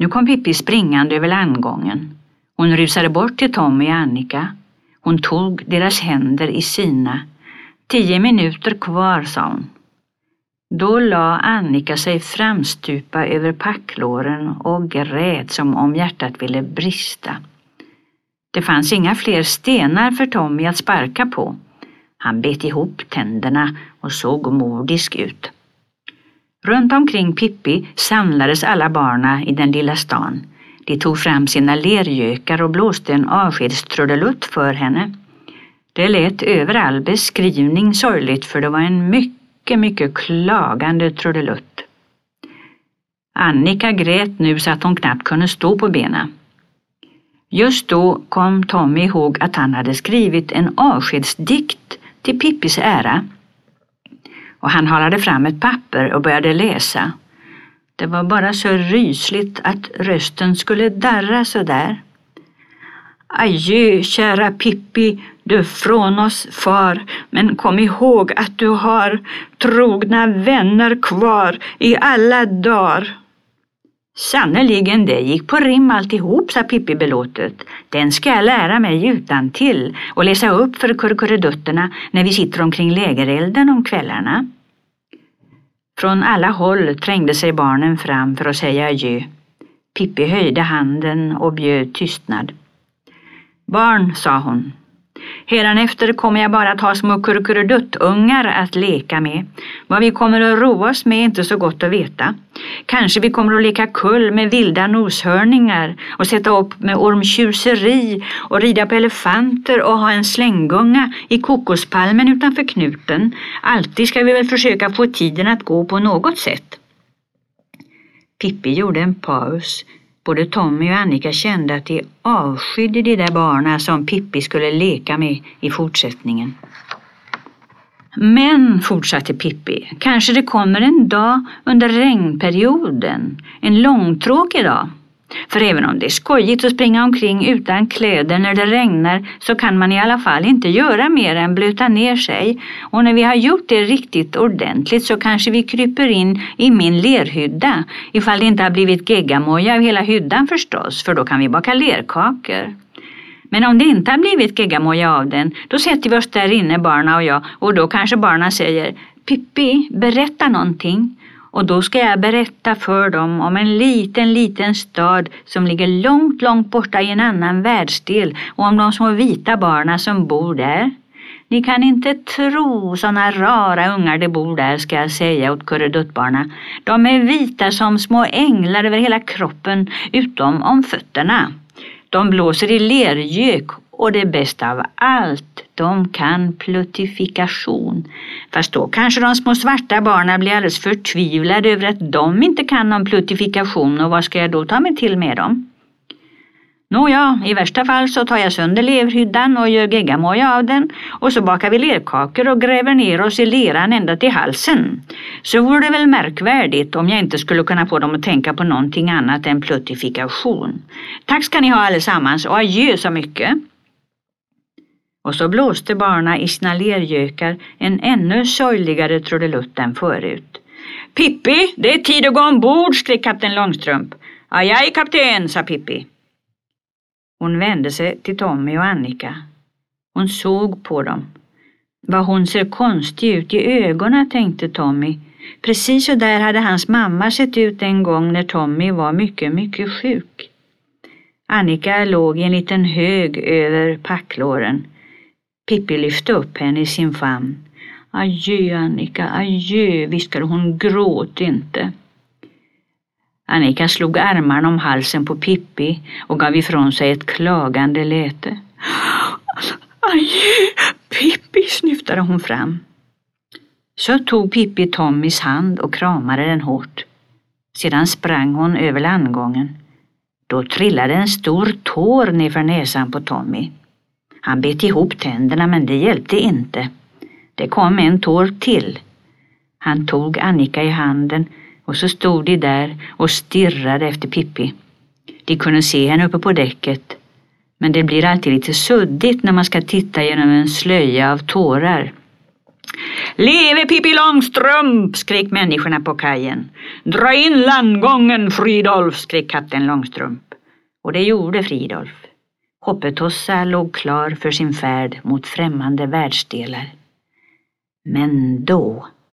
Nu kom Pippi springande över landgången. Hon rusade bort till Tommy och Annika. Hon tog deras händer i sina. Tio minuter kvar, sa hon. Då la Annika sig framstupa över packlåren och grät som om hjärtat ville brista. Det fanns inga fler stenar för Tommy att sparka på. Han bet ihop tänderna och såg mordisk ut. Runt omkring Pippi samlades alla barna i den lilla stan. De tog fram sina lergökar och blåste en avskedstrudelutt för henne. Det lät över all beskrivning sorgligt för det var en mycket, mycket klagande trudelutt. Annika grät nu så att hon knappt kunde stå på benen. Just då kom Tommy ihåg att han hade skrivit en avskedsdikt till Pippis ära. Och han halade fram ett papper och började läsa. Det var bara så rysligt att rösten skulle darra så där. Adjö, kära Pippi, du från oss far, men kom ihåg att du har trogna vänner kvar i alla dagar. Sannerligen, det gick på rim alltihop, sa Pippi belåtet. Den ska jag lära mig utan till och läsa upp för kurkurredutterna när vi sitter omkring lägerelden om kvällarna. Från alla håll trängde sig barnen fram för att säga adjö. Pippi höjde handen och bjöd tystnad. Barn, sa hon, Hädanefter kommer jag bara att ha små kurkuruduttungar att leka med. Vad vi kommer att roa oss med är inte så gott att veta. Kanske vi kommer att leka kull med vilda noshörningar och sätta upp med ormtjuseri och rida på elefanter och ha en slänggunga i kokospalmen utanför knuten. Alltid ska vi väl försöka få tiden att gå på något sätt. Pippi gjorde en paus Både Tommy och Annika kände att de avskydde de där barnen som Pippi skulle leka med i fortsättningen. Men, fortsatte Pippi, kanske det kommer en dag under regnperioden, en långtråkig dag. För även om det är skojigt att springa omkring utan kläder när det regnar så kan man i alla fall inte göra mer än blöta ner sig. Och när vi har gjort det riktigt ordentligt så kanske vi kryper in i min lerhydda. Ifall det inte har blivit geggamoja av hela hyddan förstås, för då kan vi baka lerkakor. Men om det inte har blivit geggamoja av den, då sätter vi oss där inne, barna och jag, och då kanske barna säger Pippi, berätta någonting. Och då ska jag berätta för dem om en liten, liten stad som ligger långt, långt borta i en annan världsdel och om de små vita barna som bor där. Ni kan inte tro såna rara ungar det bor där ska jag säga åt kurreduttbarna. De är vita som små änglar över hela kroppen utom om fötterna. De blåser i lergök och det bästa av allt, de kan pluttifikation. Fast då kanske de små svarta barnen blir alldeles förtvivlade över att de inte kan någon pluttifikation och vad ska jag då ta mig till med dem? Nåja, i värsta fall så tar jag sönder leverhyddan och gör geggamoja av den och så bakar vi lerkakor och gräver ner oss i leran ända till halsen. Så vore det väl märkvärdigt om jag inte skulle kunna få dem att tänka på någonting annat än pluttifikation. Tack ska ni ha allesammans och adjö så mycket. Och så blåste barna i sina lergökar en ännu sorgligare trudelutt än förut. Pippi, det är tid att gå ombord, skrek kapten Långstrump. Ajaj, kapten, sa Pippi. Hon vände sig till Tommy och Annika. Hon såg på dem. Vad hon ser konstig ut i ögonen, tänkte Tommy. Precis så där hade hans mamma sett ut en gång när Tommy var mycket, mycket sjuk. Annika låg i en liten hög över packlåren. Pippi lyfte upp henne i sin famn. Adjö Annika, adjö, viskade hon, gråt inte. Annika slog armarna om halsen på Pippi och gav ifrån sig ett klagande läte. Adjö, Pippi, snyftade hon fram. Så tog Pippi Tommys hand och kramade den hårt. Sedan sprang hon över landgången. Då trillade en stor tår nerför näsan på Tommy. Han bet ihop tänderna men det hjälpte inte. Det kom en tår till. Han tog Annika i handen och så stod de där och stirrade efter Pippi. De kunde se henne uppe på däcket. Men det blir alltid lite suddigt när man ska titta genom en slöja av tårar. Leve Pippi Långstrump! skrek människorna på kajen. Dra in landgången Fridolf! skrek katten Långstrump. Och det gjorde Fridolf. Hoppetossa låg klar för sin färd mot främmande världsdelar. Men då